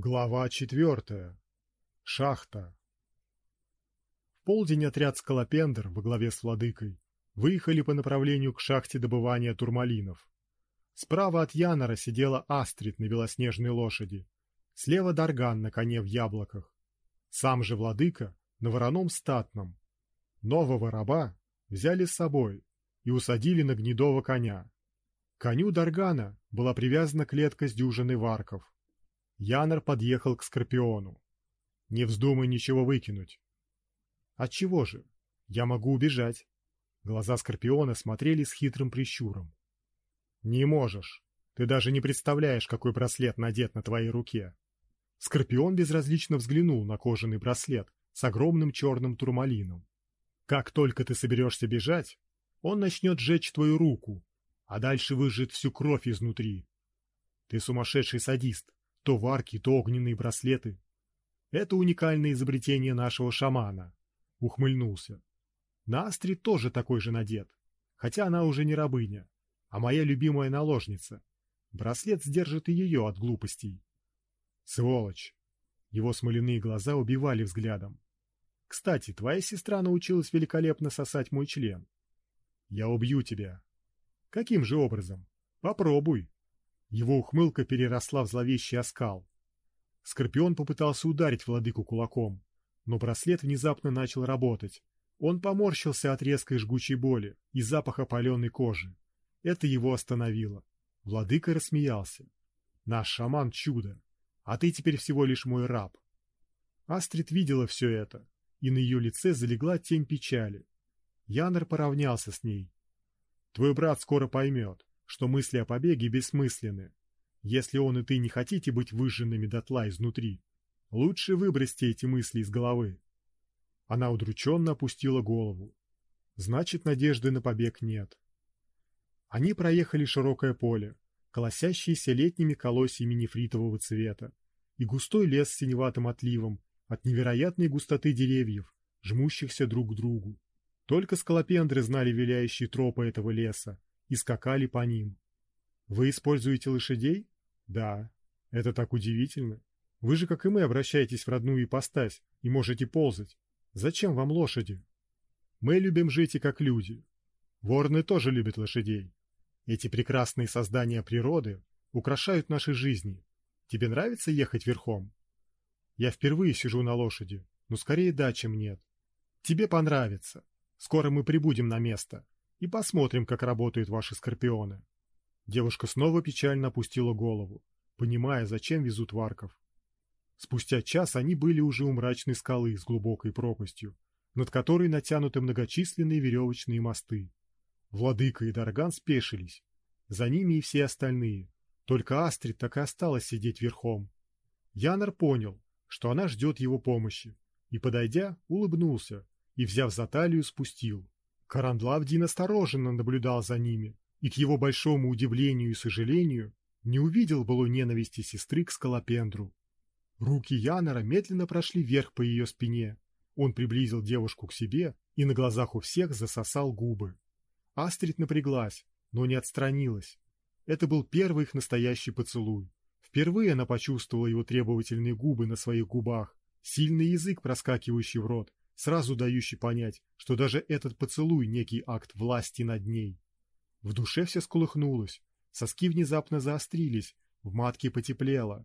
Глава четвертая. Шахта. В полдень отряд Скалопендр во главе с владыкой выехали по направлению к шахте добывания турмалинов. Справа от Янора сидела Астрид на белоснежной лошади, слева Дарган на коне в яблоках. Сам же владыка на вороном статном. Нового раба взяли с собой и усадили на гнедого коня. К коню Даргана была привязана клетка с дюжиной варков. Янор подъехал к Скорпиону. Не вздумай ничего выкинуть. От чего же? Я могу убежать. Глаза Скорпиона смотрели с хитрым прищуром. Не можешь. Ты даже не представляешь, какой браслет надет на твоей руке. Скорпион безразлично взглянул на кожаный браслет с огромным черным турмалином. Как только ты соберешься бежать, он начнет жечь твою руку, а дальше выжжет всю кровь изнутри. Ты сумасшедший садист то варки, то огненные браслеты. Это уникальное изобретение нашего шамана. Ухмыльнулся. На Астре тоже такой же надет, хотя она уже не рабыня, а моя любимая наложница. Браслет сдержит и ее от глупостей. Сволочь! Его смоляные глаза убивали взглядом. Кстати, твоя сестра научилась великолепно сосать мой член. Я убью тебя. Каким же образом? Попробуй. Его ухмылка переросла в зловещий оскал. Скорпион попытался ударить владыку кулаком, но браслет внезапно начал работать. Он поморщился от резкой жгучей боли и запаха паленой кожи. Это его остановило. Владыка рассмеялся. «Наш шаман — чудо, а ты теперь всего лишь мой раб». Астрид видела все это, и на ее лице залегла тень печали. Янер поравнялся с ней. «Твой брат скоро поймет что мысли о побеге бессмысленны. Если он и ты не хотите быть выжженными дотла изнутри, лучше выбросьте эти мысли из головы. Она удрученно опустила голову. Значит, надежды на побег нет. Они проехали широкое поле, колосящееся летними колосьями нефритового цвета, и густой лес с синеватым отливом от невероятной густоты деревьев, жмущихся друг к другу. Только скалопендры знали виляющие тропы этого леса, и скакали по ним. Вы используете лошадей? Да. Это так удивительно. Вы же, как и мы, обращаетесь в родную ипостась и можете ползать. Зачем вам лошади? Мы любим жить и как люди. Ворны тоже любят лошадей. Эти прекрасные создания природы украшают наши жизни. Тебе нравится ехать верхом? Я впервые сижу на лошади, но скорее да, чем нет. Тебе понравится. Скоро мы прибудем на место и посмотрим, как работают ваши скорпионы. Девушка снова печально опустила голову, понимая, зачем везут варков. Спустя час они были уже у мрачной скалы с глубокой пропастью, над которой натянуты многочисленные веревочные мосты. Владыка и Дарган спешились, за ними и все остальные. Только Астрид так и осталась сидеть верхом. Янор понял, что она ждет его помощи, и, подойдя, улыбнулся и, взяв за талию, спустил. Карандлавдин осторожно наблюдал за ними и, к его большому удивлению и сожалению, не увидел былой ненависти сестры к Скалопендру. Руки Янора медленно прошли вверх по ее спине. Он приблизил девушку к себе и на глазах у всех засосал губы. Астрид напряглась, но не отстранилась. Это был первый их настоящий поцелуй. Впервые она почувствовала его требовательные губы на своих губах, сильный язык, проскакивающий в рот, сразу дающий понять, что даже этот поцелуй некий акт власти над ней. В душе все сколыхнулось, соски внезапно заострились, в матке потеплело.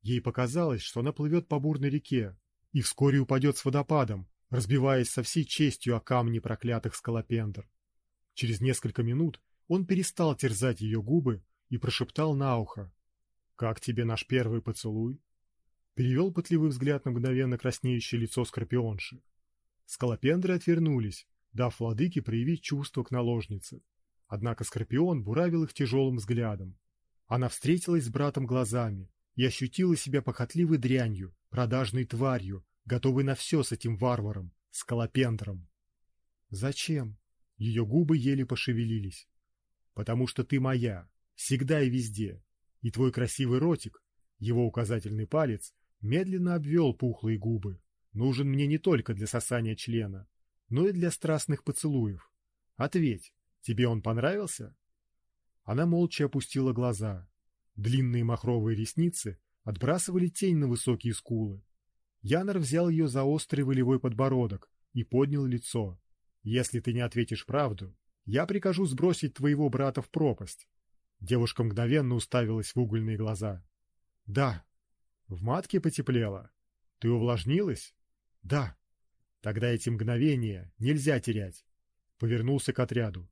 Ей показалось, что она плывет по бурной реке и вскоре упадет с водопадом, разбиваясь со всей честью о камни проклятых скалопендр. Через несколько минут он перестал терзать ее губы и прошептал на ухо: "Как тебе наш первый поцелуй?" Перевел пытливый взгляд на мгновенно краснеющее лицо скорпионши. Скалопендры отвернулись, дав владыке проявить чувство к наложнице. Однако Скорпион буравил их тяжелым взглядом. Она встретилась с братом глазами и ощутила себя похотливой дрянью, продажной тварью, готовой на все с этим варваром, скалопендром. Зачем? Ее губы еле пошевелились. Потому что ты моя, всегда и везде. И твой красивый ротик, его указательный палец, медленно обвел пухлые губы нужен мне не только для сосания члена, но и для страстных поцелуев. Ответь, тебе он понравился? Она молча опустила глаза. Длинные махровые ресницы отбрасывали тень на высокие скулы. Янор взял ее за острый волевой подбородок и поднял лицо. «Если ты не ответишь правду, я прикажу сбросить твоего брата в пропасть». Девушка мгновенно уставилась в угольные глаза. «Да». «В матке потеплело? Ты увлажнилась?» «Да». «Тогда эти мгновения нельзя терять». Повернулся к отряду.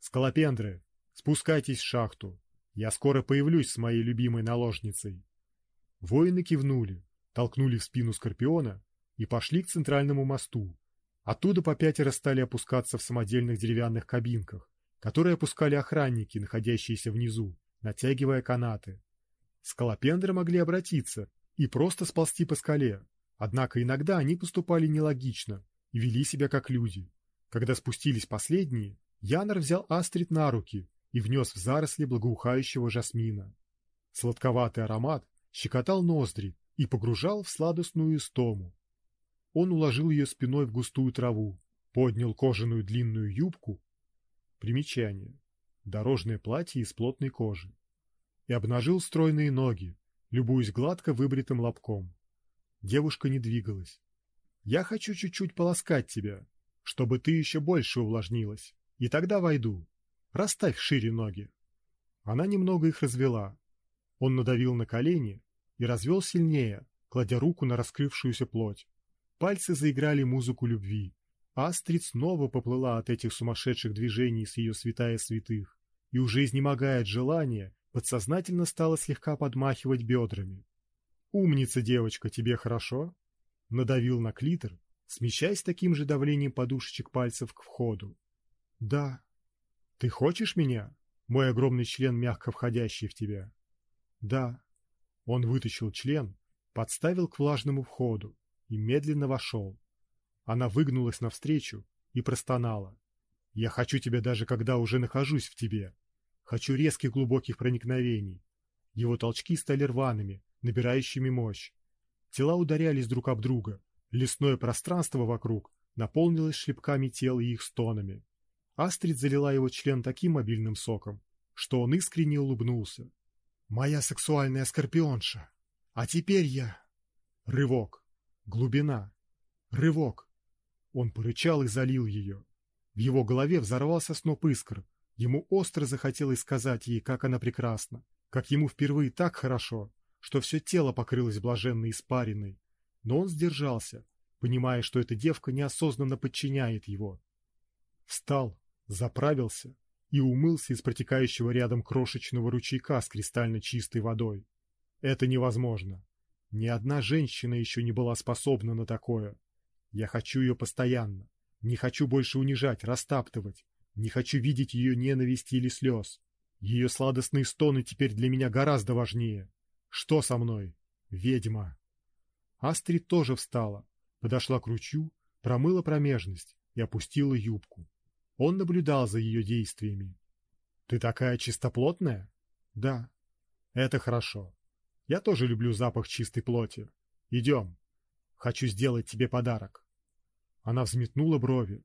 «Скалопендры, спускайтесь в шахту. Я скоро появлюсь с моей любимой наложницей». Воины кивнули, толкнули в спину Скорпиона и пошли к центральному мосту. Оттуда по пятеро стали опускаться в самодельных деревянных кабинках, которые опускали охранники, находящиеся внизу, натягивая канаты. Скалопендры могли обратиться и просто сползти по скале, однако иногда они поступали нелогично и вели себя как люди. Когда спустились последние, Янор взял Астрид на руки и внес в заросли благоухающего жасмина. Сладковатый аромат щекотал ноздри и погружал в сладостную истому. Он уложил ее спиной в густую траву, поднял кожаную длинную юбку. Примечание. Дорожное платье из плотной кожи. И обнажил стройные ноги, любуясь гладко выбритым лобком. Девушка не двигалась. «Я хочу чуть-чуть полоскать тебя, чтобы ты еще больше увлажнилась, и тогда войду. Расставь шире ноги». Она немного их развела. Он надавил на колени, и развел сильнее, кладя руку на раскрывшуюся плоть. Пальцы заиграли музыку любви. Астрид снова поплыла от этих сумасшедших движений с ее святая святых, и уже изнемогая от желания, подсознательно стала слегка подмахивать бедрами. «Умница, девочка, тебе хорошо?» Надавил на клитор, смещаясь таким же давлением подушечек пальцев к входу. «Да». «Ты хочешь меня, мой огромный член, мягко входящий в тебя?» «Да». Он вытащил член, подставил к влажному входу и медленно вошел. Она выгнулась навстречу и простонала. «Я хочу тебя даже когда уже нахожусь в тебе. Хочу резких глубоких проникновений». Его толчки стали рваными, набирающими мощь. Тела ударялись друг об друга. Лесное пространство вокруг наполнилось шлепками тел и их стонами. Астрид залила его член таким обильным соком, что он искренне улыбнулся. Моя сексуальная скорпионша. А теперь я... Рывок. Глубина. Рывок. Он порычал и залил ее. В его голове взорвался сноп искр. Ему остро захотелось сказать ей, как она прекрасна, как ему впервые так хорошо, что все тело покрылось блаженной испариной. Но он сдержался, понимая, что эта девка неосознанно подчиняет его. Встал, заправился и умылся из протекающего рядом крошечного ручейка с кристально чистой водой. Это невозможно. Ни одна женщина еще не была способна на такое. Я хочу ее постоянно. Не хочу больше унижать, растаптывать. Не хочу видеть ее ненависти или слез. Ее сладостные стоны теперь для меня гораздо важнее. Что со мной? Ведьма. Астрид тоже встала, подошла к ручью, промыла промежность и опустила юбку. Он наблюдал за ее действиями. «Ты такая чистоплотная?» «Да». «Это хорошо. Я тоже люблю запах чистой плоти. Идем. Хочу сделать тебе подарок». Она взметнула брови.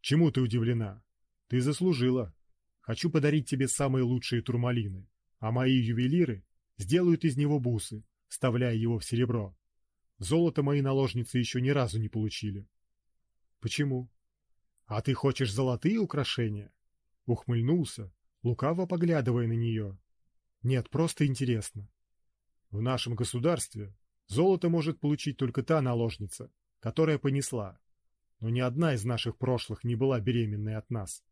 «Чему ты удивлена? Ты заслужила. Хочу подарить тебе самые лучшие турмалины, а мои ювелиры сделают из него бусы, вставляя его в серебро. Золото мои наложницы еще ни разу не получили». «Почему?» «А ты хочешь золотые украшения?» Ухмыльнулся, лукаво поглядывая на нее. «Нет, просто интересно. В нашем государстве золото может получить только та наложница, которая понесла. Но ни одна из наших прошлых не была беременной от нас.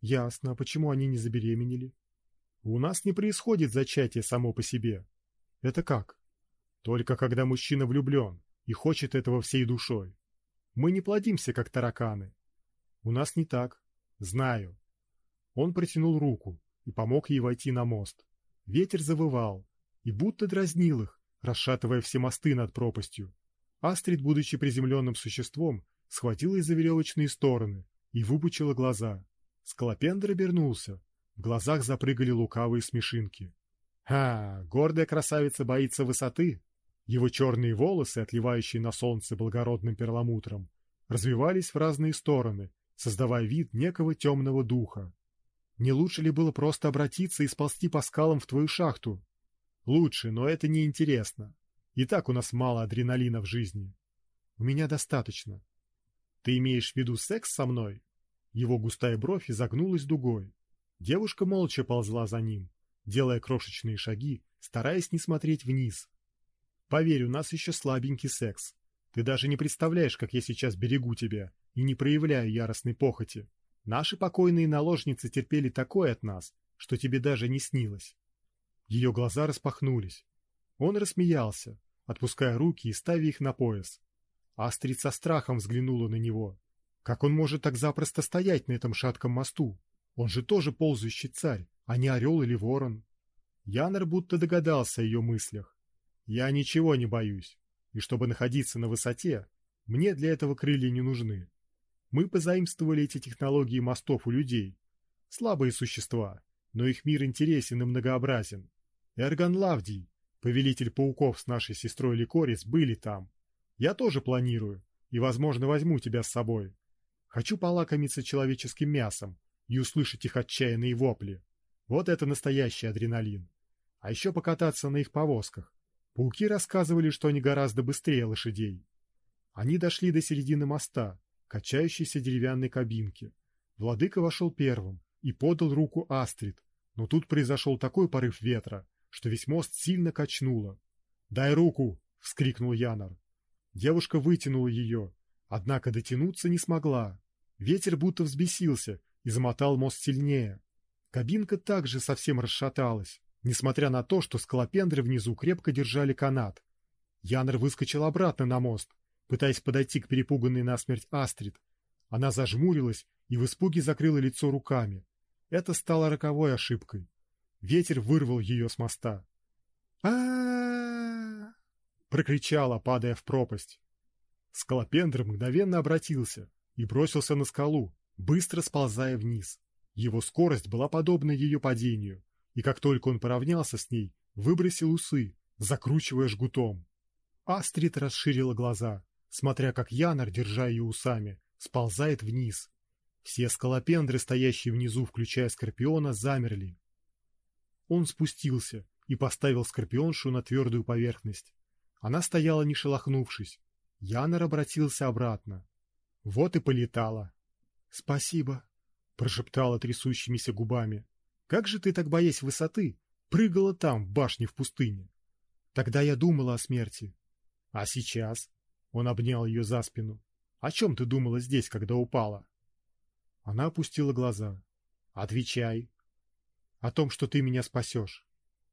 Ясно, а почему они не забеременели? У нас не происходит зачатие само по себе. Это как? Только когда мужчина влюблен и хочет этого всей душой. Мы не плодимся, как тараканы, у нас не так. Знаю. Он протянул руку и помог ей войти на мост. Ветер завывал и будто дразнил их, расшатывая все мосты над пропастью. Астрид, будучи приземленным существом, схватилась за веревочные стороны и выпучила глаза. Скалопендр обернулся. В глазах запрыгали лукавые смешинки. «Ха! Гордая красавица боится высоты!» Его черные волосы, отливающие на солнце благородным перламутром, развивались в разные стороны, создавая вид некого темного духа. Не лучше ли было просто обратиться и сползти по скалам в твою шахту? Лучше, но это не интересно. И так у нас мало адреналина в жизни. У меня достаточно. Ты имеешь в виду секс со мной? Его густая бровь изогнулась дугой. Девушка молча ползла за ним, делая крошечные шаги, стараясь не смотреть вниз. Поверь, у нас еще слабенький секс. Ты даже не представляешь, как я сейчас берегу тебя и не проявляю яростной похоти. Наши покойные наложницы терпели такое от нас, что тебе даже не снилось. Ее глаза распахнулись. Он рассмеялся, отпуская руки и ставя их на пояс. Астрид со страхом взглянула на него. Как он может так запросто стоять на этом шатком мосту? Он же тоже ползающий царь, а не орел или ворон. Янер будто догадался о ее мыслях. Я ничего не боюсь, и чтобы находиться на высоте, мне для этого крылья не нужны. Мы позаимствовали эти технологии мостов у людей. Слабые существа, но их мир интересен и многообразен. Эрган Лавдий, повелитель пауков с нашей сестрой Ликорис, были там. Я тоже планирую, и, возможно, возьму тебя с собой. Хочу полакомиться человеческим мясом и услышать их отчаянные вопли. Вот это настоящий адреналин. А еще покататься на их повозках. Пауки рассказывали, что они гораздо быстрее лошадей. Они дошли до середины моста, качающейся деревянной кабинки. Владыка вошел первым и подал руку Астрид, но тут произошел такой порыв ветра, что весь мост сильно качнуло. «Дай руку!» — вскрикнул Янор. Девушка вытянула ее, однако дотянуться не смогла. Ветер будто взбесился и замотал мост сильнее. Кабинка также совсем расшаталась, несмотря на то, что скалопендры внизу крепко держали канат. Янор выскочил обратно на мост, пытаясь подойти к перепуганной насмерть Астрид. Она зажмурилась и в испуге закрыла лицо руками. Это стало роковой ошибкой. Ветер вырвал ее с моста. а прокричала, падая в пропасть. Скалопендр мгновенно обратился и бросился на скалу, быстро сползая вниз. Его скорость была подобна ее падению, и как только он поравнялся с ней, выбросил усы, закручивая жгутом. Астрид расширила глаза, смотря как Янор, держа ее усами, сползает вниз. Все скалопендры, стоящие внизу, включая Скорпиона, замерли. Он спустился и поставил Скорпионшу на твердую поверхность. Она стояла не шелохнувшись. Янор обратился обратно. Вот и полетала. «Спасибо», — прошептала трясущимися губами. «Как же ты так, боясь высоты, прыгала там, в башне в пустыне?» «Тогда я думала о смерти». «А сейчас?» — он обнял ее за спину. «О чем ты думала здесь, когда упала?» Она опустила глаза. «Отвечай». «О том, что ты меня спасешь».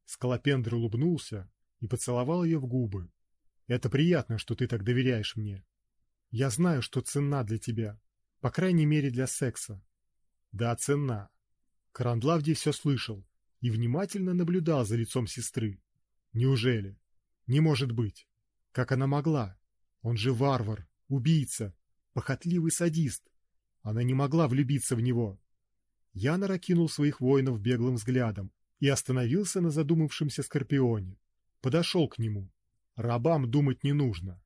Скалопендр улыбнулся и поцеловал ее в губы. «Это приятно, что ты так доверяешь мне. Я знаю, что ценна для тебя, по крайней мере для секса. Да, ценна. Карандлавдий все слышал и внимательно наблюдал за лицом сестры. Неужели? Не может быть. Как она могла? Он же варвар, убийца, похотливый садист. Она не могла влюбиться в него. Янор окинул своих воинов беглым взглядом и остановился на задумавшемся Скорпионе. Подошел к нему. Рабам думать не нужно.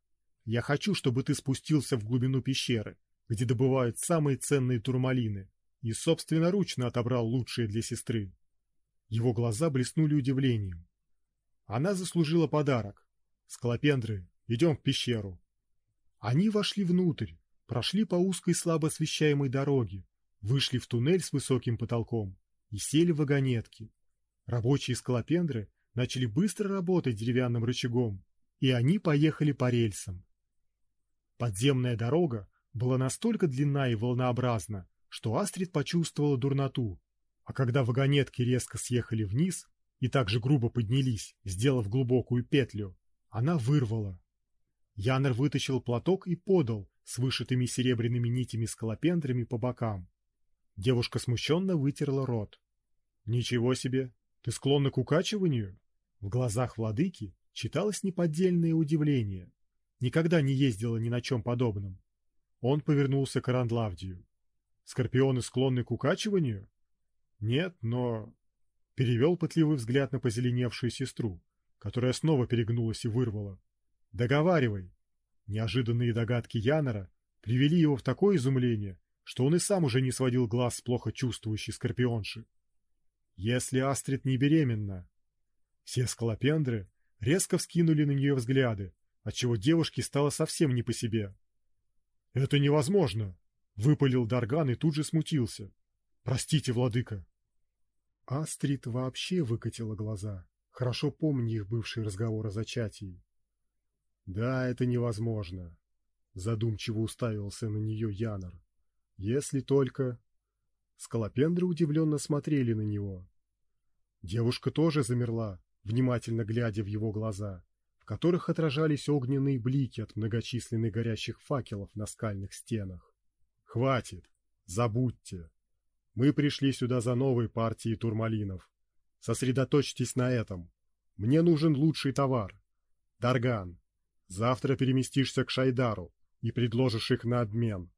Я хочу, чтобы ты спустился в глубину пещеры, где добывают самые ценные турмалины, и собственноручно отобрал лучшие для сестры. Его глаза блеснули удивлением. Она заслужила подарок. Склопендры, идем в пещеру. Они вошли внутрь, прошли по узкой слабо освещаемой дороге, вышли в туннель с высоким потолком и сели в вагонетки. Рабочие скалопендры начали быстро работать деревянным рычагом, и они поехали по рельсам. Подземная дорога была настолько длинна и волнообразна, что Астрид почувствовала дурноту, а когда вагонетки резко съехали вниз и также грубо поднялись, сделав глубокую петлю, она вырвала. Янер вытащил платок и подал с вышитыми серебряными нитями скалопендрами по бокам. Девушка смущенно вытерла рот. «Ничего себе! Ты склонна к укачиванию?» В глазах владыки читалось неподдельное удивление. Никогда не ездила ни на чем подобном. Он повернулся к Арандлавдию. Скорпионы склонны к укачиванию? Нет, но... Перевел пытливый взгляд на позеленевшую сестру, которая снова перегнулась и вырвала. Договаривай. Неожиданные догадки Янора привели его в такое изумление, что он и сам уже не сводил глаз с плохо чувствующей скорпионши. Если Астрид не беременна... Все скалопендры резко вскинули на нее взгляды, отчего девушке стало совсем не по себе. «Это невозможно!» — выпалил Дарган и тут же смутился. «Простите, владыка!» Астрид вообще выкатила глаза, хорошо помня их бывший разговор о зачатии. «Да, это невозможно», — задумчиво уставился на нее Янор. «Если только...» Скалопендры удивленно смотрели на него. Девушка тоже замерла, внимательно глядя в его глаза, в которых отражались огненные блики от многочисленных горящих факелов на скальных стенах. «Хватит! Забудьте! Мы пришли сюда за новой партией турмалинов. Сосредоточьтесь на этом. Мне нужен лучший товар. Дарган, завтра переместишься к Шайдару и предложишь их на обмен.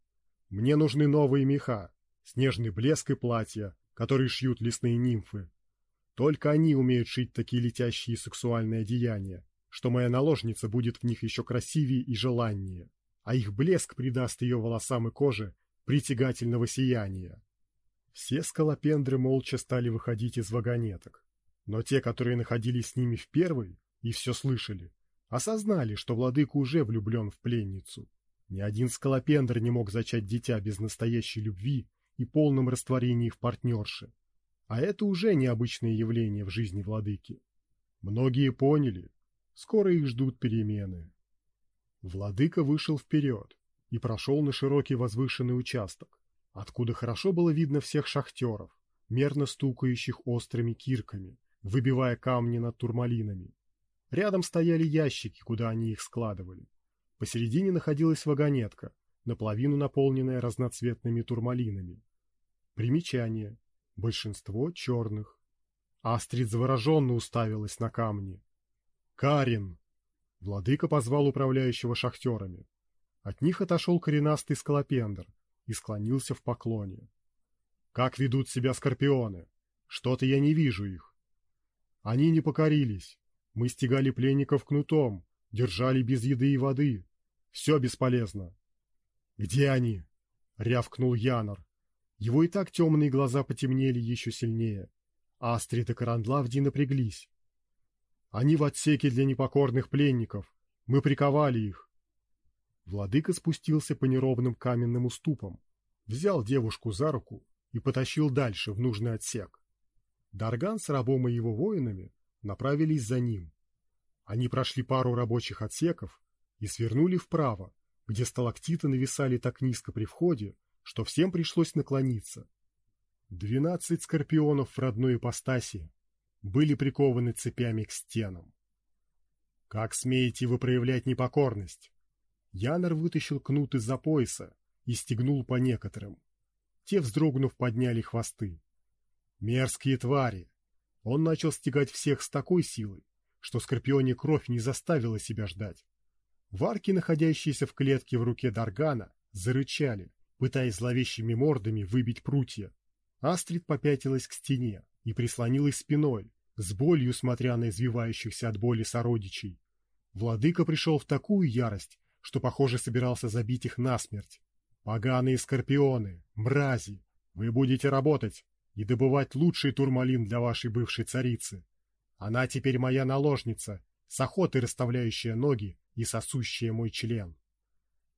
Мне нужны новые меха, снежный блеск и платья, которые шьют лесные нимфы. Только они умеют шить такие летящие сексуальные одеяния, что моя наложница будет в них еще красивее и желаннее, а их блеск придаст ее волосам и коже притягательного сияния. Все скалопендры молча стали выходить из вагонеток, но те, которые находились с ними в первой и все слышали, осознали, что владыка уже влюблен в пленницу. Ни один скалопендр не мог зачать дитя без настоящей любви и полном растворении в партнерше. А это уже необычное явление в жизни владыки. Многие поняли, скоро их ждут перемены. Владыка вышел вперед и прошел на широкий возвышенный участок, откуда хорошо было видно всех шахтеров, мерно стукающих острыми кирками, выбивая камни над турмалинами. Рядом стояли ящики, куда они их складывали. Посередине находилась вагонетка, наполовину наполненная разноцветными турмалинами. Примечание. Большинство черных. Астрид завороженно уставилась на камни. «Карин!» Владыка позвал управляющего шахтерами. От них отошел коренастый скалопендр и склонился в поклоне. «Как ведут себя скорпионы? Что-то я не вижу их». Они не покорились. Мы стегали пленников кнутом, держали без еды и воды. Все бесполезно. «Где они?» — рявкнул Янор. Его и так темные глаза потемнели еще сильнее. Астрид и Карандлавди напряглись. Они в отсеке для непокорных пленников. Мы приковали их. Владыка спустился по неровным каменным уступам, взял девушку за руку и потащил дальше в нужный отсек. Дарган с рабом и его воинами направились за ним. Они прошли пару рабочих отсеков и свернули вправо, где сталактиты нависали так низко при входе, что всем пришлось наклониться. Двенадцать скорпионов в родной ипостаси были прикованы цепями к стенам. «Как смеете вы проявлять непокорность?» Янор вытащил кнут из-за пояса и стегнул по некоторым. Те, вздрогнув, подняли хвосты. Мерзкие твари! Он начал стегать всех с такой силой, что скорпионе кровь не заставила себя ждать. Варки, находящиеся в клетке в руке Даргана, зарычали, пытаясь зловещими мордами выбить прутья. Астрид попятилась к стене и прислонилась спиной, с болью смотря на извивающихся от боли сородичей. Владыка пришел в такую ярость, что, похоже, собирался забить их насмерть. «Поганые скорпионы, мрази, вы будете работать и добывать лучший турмалин для вашей бывшей царицы. Она теперь моя наложница, с охотой расставляющая ноги и сосущая мой член».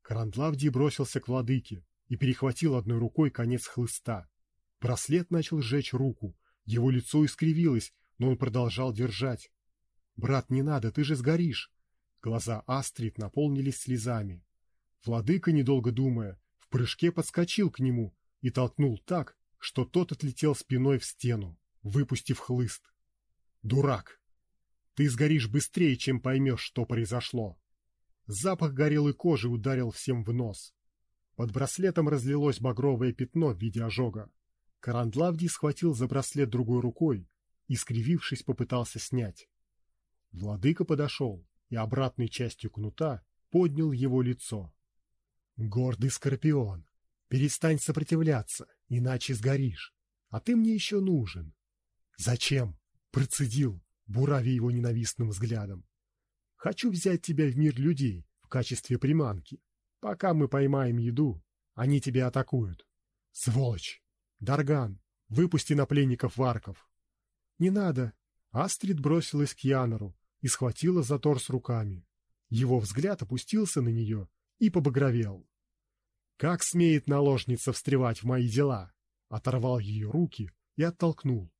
Карандлавди бросился к владыке, и перехватил одной рукой конец хлыста. Браслет начал сжечь руку, его лицо искривилось, но он продолжал держать. «Брат, не надо, ты же сгоришь!» Глаза Астрид наполнились слезами. Владыка, недолго думая, в прыжке подскочил к нему и толкнул так, что тот отлетел спиной в стену, выпустив хлыст. «Дурак! Ты сгоришь быстрее, чем поймешь, что произошло!» Запах горелой кожи ударил всем в нос. Под браслетом разлилось багровое пятно в виде ожога. Карандлавди схватил за браслет другой рукой и, скривившись, попытался снять. Владыка подошел и обратной частью кнута поднял его лицо. «Гордый скорпион, перестань сопротивляться, иначе сгоришь. А ты мне еще нужен». «Зачем?» — процедил, буравя его ненавистным взглядом. «Хочу взять тебя в мир людей в качестве приманки. Пока мы поймаем еду, они тебя атакуют. Сволочь! Дарган, выпусти на пленников варков. Не надо. Астрид бросилась к Янору и схватила за торс руками. Его взгляд опустился на нее и побагровел. «Как смеет наложница встревать в мои дела?» Оторвал ее руки и оттолкнул.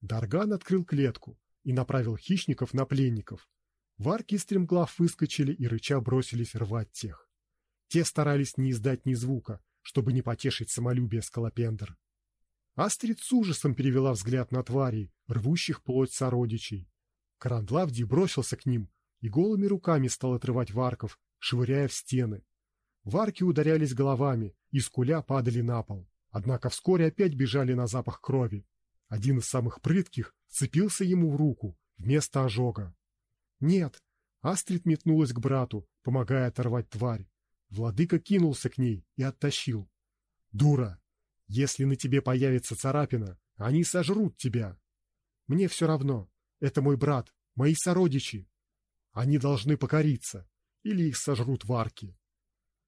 Дарган открыл клетку и направил хищников на пленников. Варки стремглав выскочили и рыча бросились рвать тех. Те старались не издать ни звука, чтобы не потешить самолюбие скалопендр. Астрид с ужасом перевела взгляд на тварей, рвущих плоть сородичей. Карандлавди бросился к ним и голыми руками стал отрывать варков, швыряя в стены. Варки ударялись головами и скуля падали на пол, однако вскоре опять бежали на запах крови. Один из самых прытких цепился ему в руку вместо ожога. Нет, Астрид метнулась к брату, помогая оторвать тварь. Владыка кинулся к ней и оттащил. Дура! Если на тебе появится царапина, они сожрут тебя. Мне все равно. Это мой брат, мои сородичи. Они должны покориться, или их сожрут варки.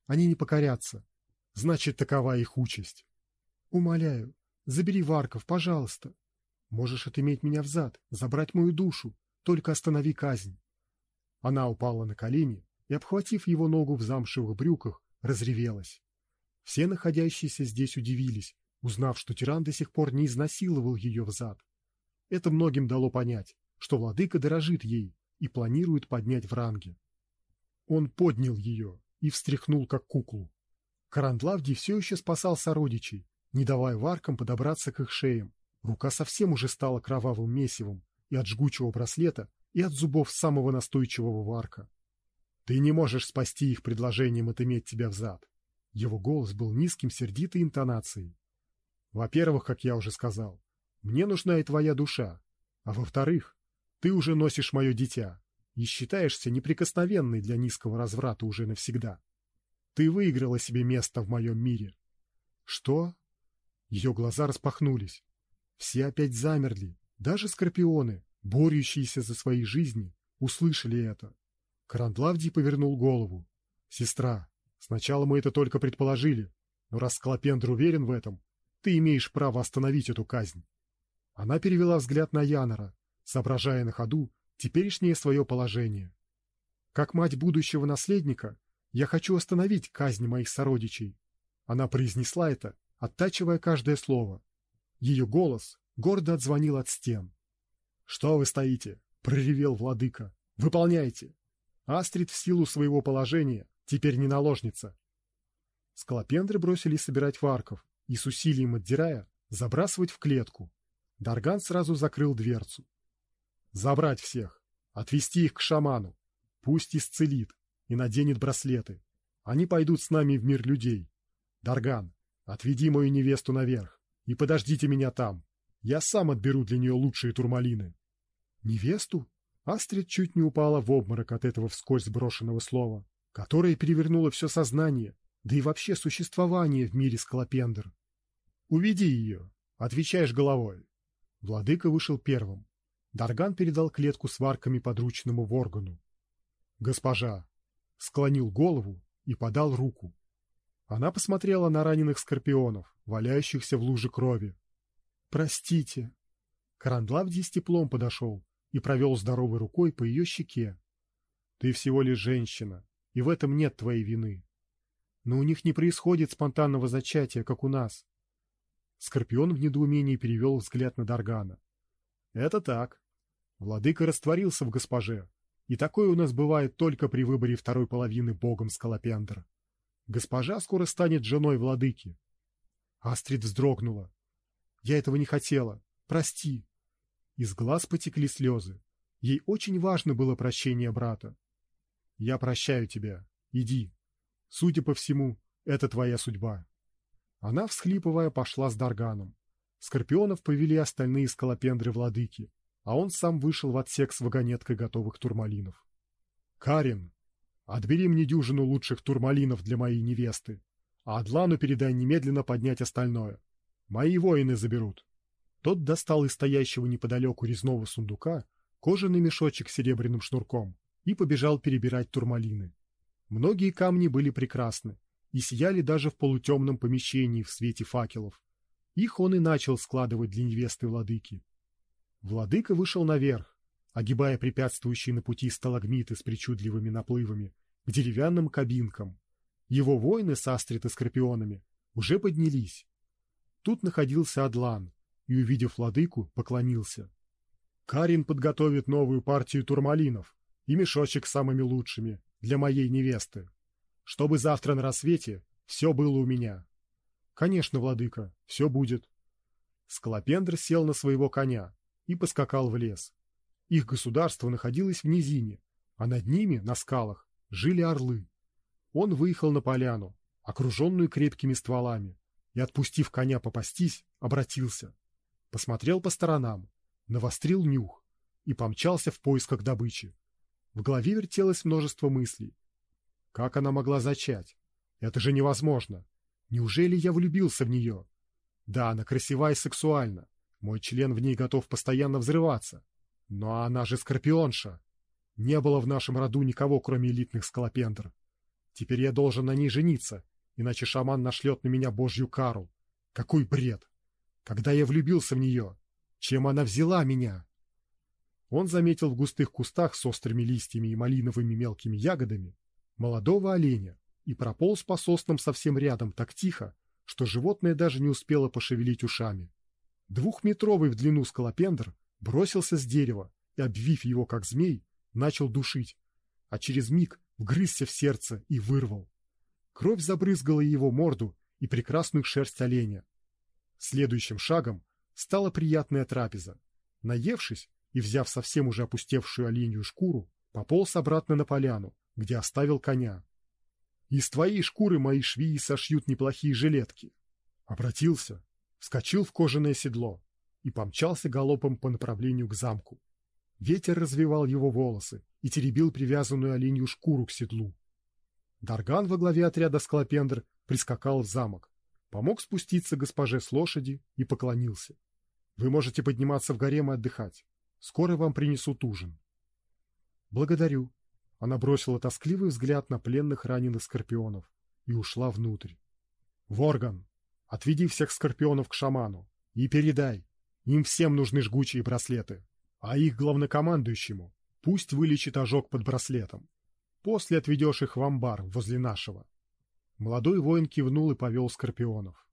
Они не покорятся. Значит, такова их участь. Умоляю, забери варков, пожалуйста. Можешь отыметь меня взад, забрать мою душу, только останови казнь. Она упала на колени и, обхватив его ногу в замшевых брюках, разревелась. Все находящиеся здесь удивились, узнав, что тиран до сих пор не изнасиловал ее взад. Это многим дало понять, что владыка дорожит ей и планирует поднять в ранге. Он поднял ее и встряхнул, как куклу. Карандлавди все еще спасал сородичей, не давая варкам подобраться к их шеям. Рука совсем уже стала кровавым месивом и от жгучего браслета, и от зубов самого настойчивого варка. Ты не можешь спасти их предложением отыметь тебя взад. Его голос был низким, сердитой интонацией. Во-первых, как я уже сказал, мне нужна и твоя душа. А во-вторых, ты уже носишь мое дитя и считаешься неприкосновенной для низкого разврата уже навсегда. Ты выиграла себе место в моем мире. Что? Ее глаза распахнулись. Все опять замерли, даже скорпионы, борющиеся за свои жизни, услышали это. Карандлавдий повернул голову. Сестра, Сначала мы это только предположили, но раз Склопендр уверен в этом, ты имеешь право остановить эту казнь. Она перевела взгляд на Янора, соображая на ходу теперешнее свое положение. Как мать будущего наследника, я хочу остановить казнь моих сородичей. Она произнесла это, оттачивая каждое слово. Ее голос гордо отзвонил от стен. Что вы стоите? проревел владыка. Выполняйте. Астрид в силу своего положения Теперь не наложница. Скалопендры бросились собирать варков и с усилием отдирая, забрасывать в клетку. Дарган сразу закрыл дверцу. Забрать всех, отвести их к шаману. Пусть исцелит и наденет браслеты. Они пойдут с нами в мир людей. Дарган, отведи мою невесту наверх и подождите меня там. Я сам отберу для нее лучшие турмалины. Невесту? Астрид чуть не упала в обморок от этого вскользь брошенного слова которое перевернуло все сознание, да и вообще существование в мире Скалопендр. «Уведи ее, отвечаешь головой». Владыка вышел первым. Дарган передал клетку с варками подручному Воргану. «Госпожа!» Склонил голову и подал руку. Она посмотрела на раненых скорпионов, валяющихся в луже крови. «Простите». Карандлавдий с теплом подошел и провел здоровой рукой по ее щеке. «Ты всего лишь женщина и в этом нет твоей вины. Но у них не происходит спонтанного зачатия, как у нас. Скорпион в недоумении перевел взгляд на Даргана. Это так. Владыка растворился в госпоже, и такое у нас бывает только при выборе второй половины богом Скалопендр. Госпожа скоро станет женой владыки. Астрид вздрогнула. Я этого не хотела. Прости. Из глаз потекли слезы. Ей очень важно было прощение брата. Я прощаю тебя. Иди. Судя по всему, это твоя судьба. Она, всхлипывая, пошла с Дарганом. Скорпионов повели остальные скалопендры владыки, а он сам вышел в отсек с вагонеткой готовых турмалинов. Карин, отбери мне дюжину лучших турмалинов для моей невесты, а Адлану передай немедленно поднять остальное. Мои воины заберут. Тот достал из стоящего неподалеку резного сундука кожаный мешочек с серебряным шнурком и побежал перебирать турмалины. Многие камни были прекрасны и сияли даже в полутемном помещении в свете факелов. Их он и начал складывать для невесты владыки. Владыка вышел наверх, огибая препятствующие на пути сталагмиты с причудливыми наплывами, к деревянным кабинкам. Его воины с астрит и скорпионами уже поднялись. Тут находился Адлан и, увидев владыку, поклонился. Карин подготовит новую партию турмалинов и мешочек самыми лучшими для моей невесты, чтобы завтра на рассвете все было у меня. Конечно, владыка, все будет. Скалопендр сел на своего коня и поскакал в лес. Их государство находилось в низине, а над ними, на скалах, жили орлы. Он выехал на поляну, окруженную крепкими стволами, и, отпустив коня попастись, обратился. Посмотрел по сторонам, навострил нюх и помчался в поисках добычи. В голове вертелось множество мыслей. Как она могла зачать? Это же невозможно. Неужели я влюбился в нее? Да, она красива и сексуальна. Мой член в ней готов постоянно взрываться. Но она же скорпионша. Не было в нашем роду никого, кроме элитных скалопендр. Теперь я должен на ней жениться, иначе шаман нашлет на меня божью кару. Какой бред! Когда я влюбился в нее, чем она взяла меня? Он заметил в густых кустах с острыми листьями и малиновыми мелкими ягодами молодого оленя и прополз по соснам совсем рядом так тихо, что животное даже не успело пошевелить ушами. Двухметровый в длину скалопендр бросился с дерева и, обвив его как змей, начал душить, а через миг вгрызся в сердце и вырвал. Кровь забрызгала его морду и прекрасную шерсть оленя. Следующим шагом стала приятная трапеза. Наевшись и взяв совсем уже опустевшую оленью шкуру, пополз обратно на поляну, где оставил коня. Из твоей шкуры мои швеи сошьют неплохие жилетки. Обратился, вскочил в кожаное седло и помчался галопом по направлению к замку. Ветер развивал его волосы и теребил привязанную оленью шкуру к седлу. Дарган во главе отряда Склопендр прискакал в замок, помог спуститься госпоже с лошади и поклонился. Вы можете подниматься в гарем и отдыхать. Скоро вам принесут ужин. Благодарю. Она бросила тоскливый взгляд на пленных раненых скорпионов и ушла внутрь. Ворган, отведи всех скорпионов к шаману и передай, им всем нужны жгучие браслеты, а их главнокомандующему пусть вылечит ожог под браслетом. После отведешь их в амбар возле нашего. Молодой воин кивнул и повел скорпионов.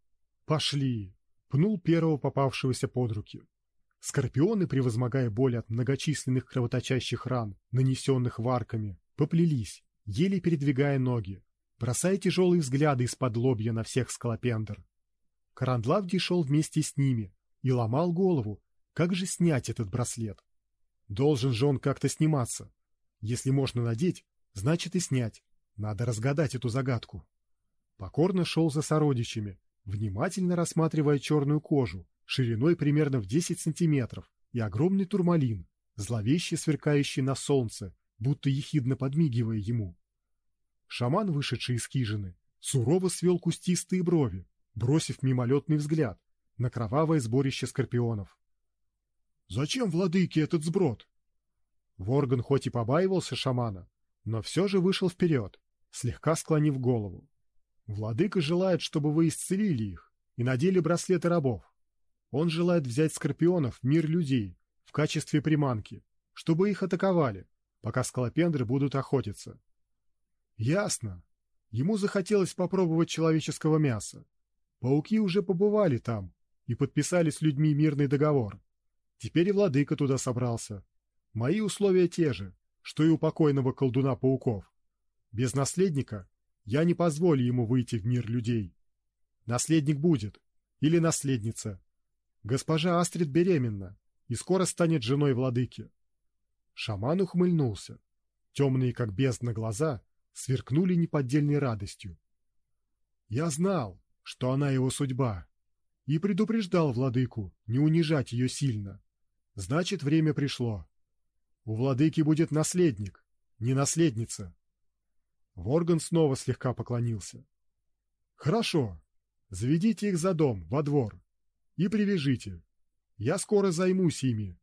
Пошли! Пнул первого попавшегося под руки. Скорпионы, превозмогая боль от многочисленных кровоточащих ран, нанесенных варками, поплелись, еле передвигая ноги, бросая тяжелые взгляды из-под лобья на всех скалопендр. Карандлавди шел вместе с ними и ломал голову, как же снять этот браслет. Должен же он как-то сниматься. Если можно надеть, значит и снять. Надо разгадать эту загадку. Покорно шел за сородичами, внимательно рассматривая черную кожу, шириной примерно в 10 сантиметров, и огромный турмалин, зловеще сверкающий на солнце, будто ехидно подмигивая ему. Шаман, вышедший из хижины, сурово свел кустистые брови, бросив мимолетный взгляд на кровавое сборище скорпионов. «Зачем владыке этот сброд?» Ворган хоть и побаивался шамана, но все же вышел вперед, слегка склонив голову. Владыка желает, чтобы вы исцелили их и надели браслеты рабов. Он желает взять скорпионов в мир людей в качестве приманки, чтобы их атаковали, пока скалопендры будут охотиться. Ясно. Ему захотелось попробовать человеческого мяса. Пауки уже побывали там и подписали с людьми мирный договор. Теперь и владыка туда собрался. Мои условия те же, что и у покойного колдуна пауков. Без наследника я не позволю ему выйти в мир людей. Наследник будет или наследница, Госпожа Астрид беременна и скоро станет женой владыки. Шаман ухмыльнулся. Темные, как бездна, глаза сверкнули неподдельной радостью. Я знал, что она его судьба, и предупреждал владыку не унижать ее сильно. Значит, время пришло. У владыки будет наследник, не наследница. Ворган снова слегка поклонился. Хорошо, заведите их за дом, во двор и привяжите. Я скоро займусь ими.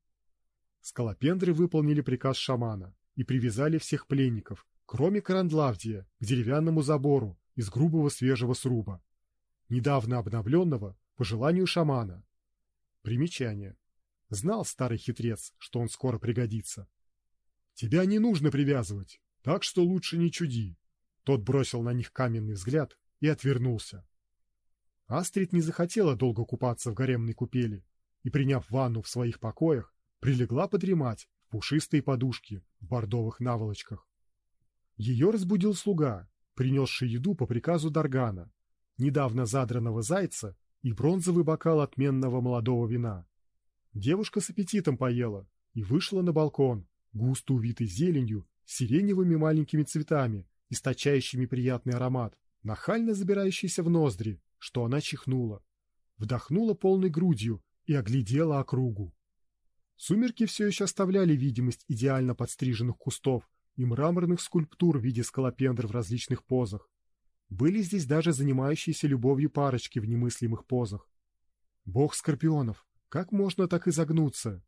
Скалопендры выполнили приказ шамана и привязали всех пленников, кроме Карандлавдия, к деревянному забору из грубого свежего сруба, недавно обновленного по желанию шамана. Примечание. Знал старый хитрец, что он скоро пригодится. Тебя не нужно привязывать, так что лучше не чуди. Тот бросил на них каменный взгляд и отвернулся. Астрид не захотела долго купаться в гаремной купели и, приняв ванну в своих покоях, прилегла подремать в пушистой подушке в бордовых наволочках. Ее разбудил слуга, принесший еду по приказу Даргана, недавно задранного зайца и бронзовый бокал отменного молодого вина. Девушка с аппетитом поела и вышла на балкон, густо увитый зеленью, сиреневыми маленькими цветами, источающими приятный аромат, нахально забирающийся в ноздри, что она чихнула, вдохнула полной грудью и оглядела округу. Сумерки все еще оставляли видимость идеально подстриженных кустов и мраморных скульптур в виде скалопендр в различных позах. Были здесь даже занимающиеся любовью парочки в немыслимых позах. Бог скорпионов, как можно так изогнуться?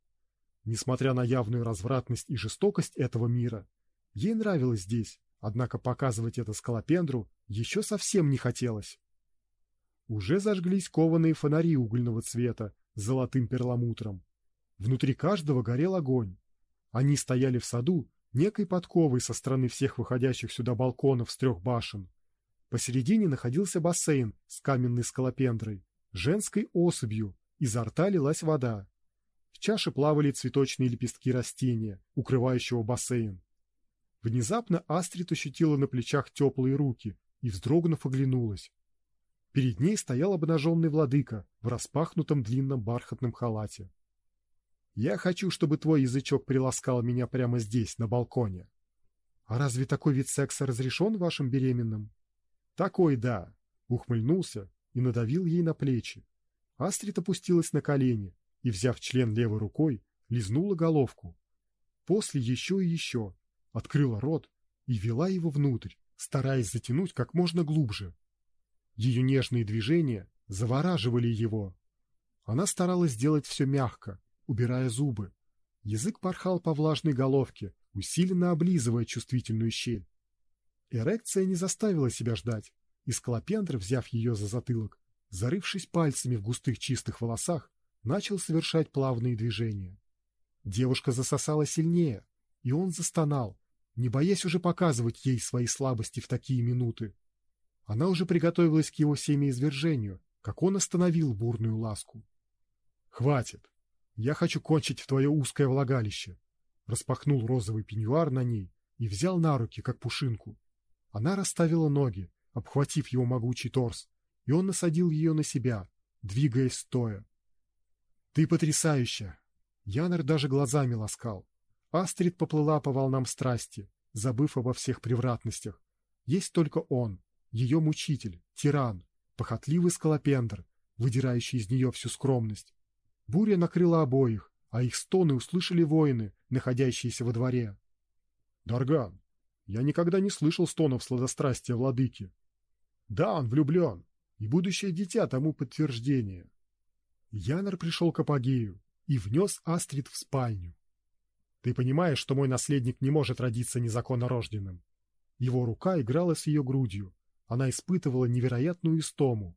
Несмотря на явную развратность и жестокость этого мира, ей нравилось здесь, однако показывать это скалопендру еще совсем не хотелось. Уже зажглись кованые фонари угольного цвета с золотым перламутром. Внутри каждого горел огонь. Они стояли в саду некой подковой со стороны всех выходящих сюда балконов с трех башен. Посередине находился бассейн с каменной скалопендрой, женской особью, изо рта лилась вода. В чаше плавали цветочные лепестки растения, укрывающего бассейн. Внезапно Астрид ощутила на плечах теплые руки и, вздрогнув, оглянулась. Перед ней стоял обнаженный владыка в распахнутом длинном бархатном халате. Я хочу, чтобы твой язычок приласкал меня прямо здесь, на балконе. А разве такой вид секса разрешен вашим беременным? Такой, да. Ухмыльнулся и надавил ей на плечи. Астрид опустилась на колени и, взяв член левой рукой, лизнула головку. После еще и еще, открыла рот и вела его внутрь, стараясь затянуть как можно глубже. Ее нежные движения завораживали его. Она старалась сделать все мягко, убирая зубы. Язык порхал по влажной головке, усиленно облизывая чувствительную щель. Эрекция не заставила себя ждать, и Скалопендр, взяв ее за затылок, зарывшись пальцами в густых чистых волосах, начал совершать плавные движения. Девушка засосала сильнее, и он застонал, не боясь уже показывать ей свои слабости в такие минуты. Она уже приготовилась к его семяизвержению, как он остановил бурную ласку. «Хватит! Я хочу кончить в твое узкое влагалище!» Распахнул розовый пеньюар на ней и взял на руки, как пушинку. Она расставила ноги, обхватив его могучий торс, и он насадил ее на себя, двигаясь стоя. «Ты потрясающая!» Янер даже глазами ласкал. Астрид поплыла по волнам страсти, забыв обо всех превратностях. Есть только он, ее мучитель, тиран, похотливый скалопендр, выдирающий из нее всю скромность. Буря накрыла обоих, а их стоны услышали воины, находящиеся во дворе. Дарган, я никогда не слышал стонов сладострастия владыки. Да, он влюблен, и будущее дитя тому подтверждение. Янор пришел к апогею и внес Астрид в спальню. Ты понимаешь, что мой наследник не может родиться незаконно рожденным. Его рука играла с ее грудью, она испытывала невероятную истому.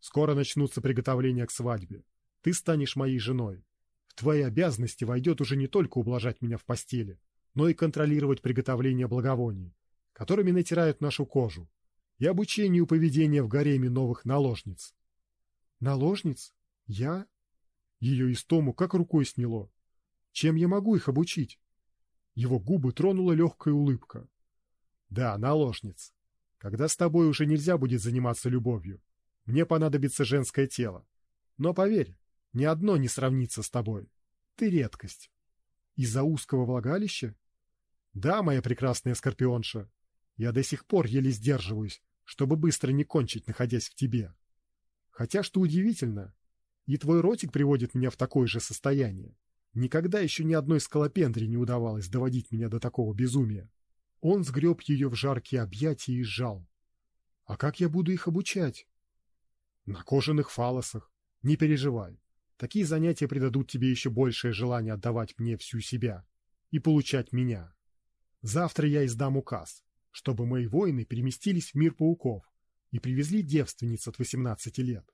Скоро начнутся приготовления к свадьбе. Ты станешь моей женой. В твои обязанности войдет уже не только ублажать меня в постели, но и контролировать приготовление благовоний, которыми натирают нашу кожу, и обучению поведения в гареме новых наложниц. Наложниц? Я? Ее истому как рукой сняло. Чем я могу их обучить? Его губы тронула легкая улыбка. Да, наложниц. Когда с тобой уже нельзя будет заниматься любовью, мне понадобится женское тело. Но поверь, ни одно не сравнится с тобой. Ты редкость. Из-за узкого влагалища? Да, моя прекрасная скорпионша. Я до сих пор еле сдерживаюсь, чтобы быстро не кончить, находясь в тебе. Хотя, что удивительно, и твой ротик приводит меня в такое же состояние. Никогда еще ни одной скалопендре не удавалось доводить меня до такого безумия. Он сгреб ее в жаркие объятия и сжал. А как я буду их обучать? На кожаных фалосах. Не переживай. Такие занятия придадут тебе еще большее желание отдавать мне всю себя и получать меня. Завтра я издам указ, чтобы мои воины переместились в мир пауков и привезли девственниц от восемнадцати лет.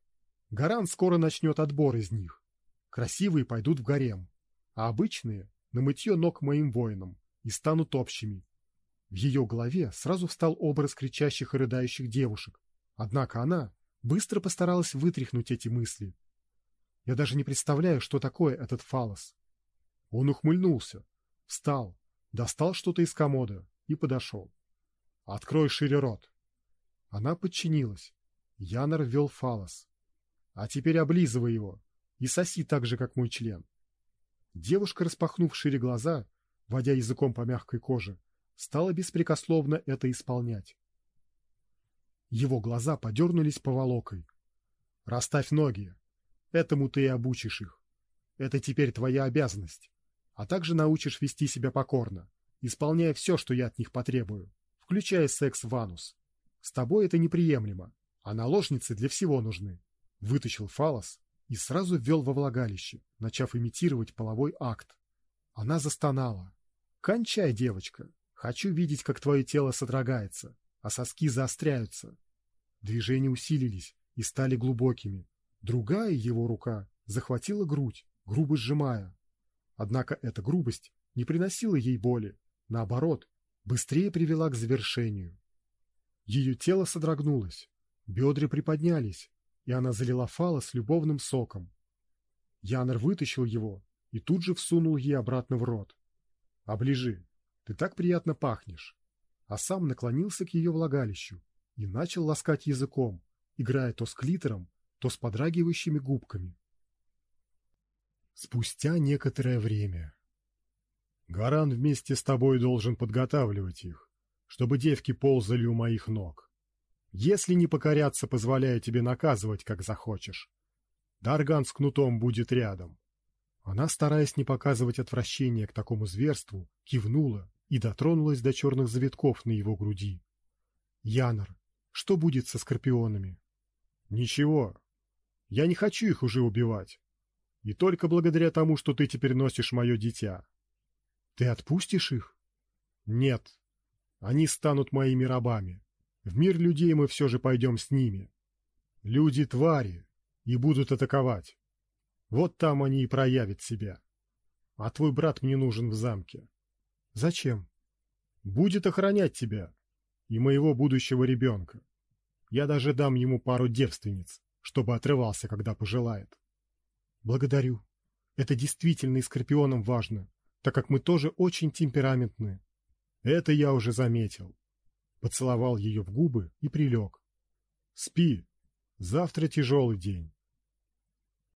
Гаран скоро начнет отбор из них. Красивые пойдут в гарем, а обычные — на мытье ног моим воинам и станут общими. В ее голове сразу встал образ кричащих и рыдающих девушек, однако она быстро постаралась вытряхнуть эти мысли. Я даже не представляю, что такое этот фалос. Он ухмыльнулся, встал, достал что-то из комода и подошел. «Открой шире рот». Она подчинилась. Янор ввел фалос. «А теперь облизывай его и соси так же, как мой член». Девушка, распахнув шире глаза, водя языком по мягкой коже, стала беспрекословно это исполнять. Его глаза подернулись поволокой. «Расставь ноги. Этому ты и обучишь их. Это теперь твоя обязанность. А также научишь вести себя покорно, исполняя все, что я от них потребую, включая секс в анус. С тобой это неприемлемо, а наложницы для всего нужны». Вытащил фалос и сразу ввел во влагалище, начав имитировать половой акт. Она застонала. «Кончай, девочка. Хочу видеть, как твое тело содрогается, а соски заостряются». Движения усилились и стали глубокими. Другая его рука захватила грудь, грубо сжимая. Однако эта грубость не приносила ей боли, наоборот, быстрее привела к завершению. Ее тело содрогнулось, бедра приподнялись, и она залила фала с любовным соком. Янер вытащил его и тут же всунул ей обратно в рот. «Оближи, ты так приятно пахнешь!» А сам наклонился к ее влагалищу и начал ласкать языком, играя то с клитором, то с подрагивающими губками. Спустя некоторое время. Гаран вместе с тобой должен подготавливать их, чтобы девки ползали у моих ног. Если не покоряться, позволяю тебе наказывать, как захочешь. Дарган с кнутом будет рядом. Она, стараясь не показывать отвращения к такому зверству, кивнула и дотронулась до черных завитков на его груди. Янор, что будет со скорпионами? Ничего. Я не хочу их уже убивать. И только благодаря тому, что ты теперь носишь мое дитя. Ты отпустишь их? Нет. Они станут моими рабами. В мир людей мы все же пойдем с ними. Люди — твари, и будут атаковать. Вот там они и проявят себя. А твой брат мне нужен в замке. Зачем? Будет охранять тебя и моего будущего ребенка. Я даже дам ему пару девственниц, чтобы отрывался, когда пожелает. Благодарю. Это действительно и Скорпионам важно, так как мы тоже очень темпераментны. Это я уже заметил поцеловал ее в губы и прилег. «Спи, завтра тяжелый день».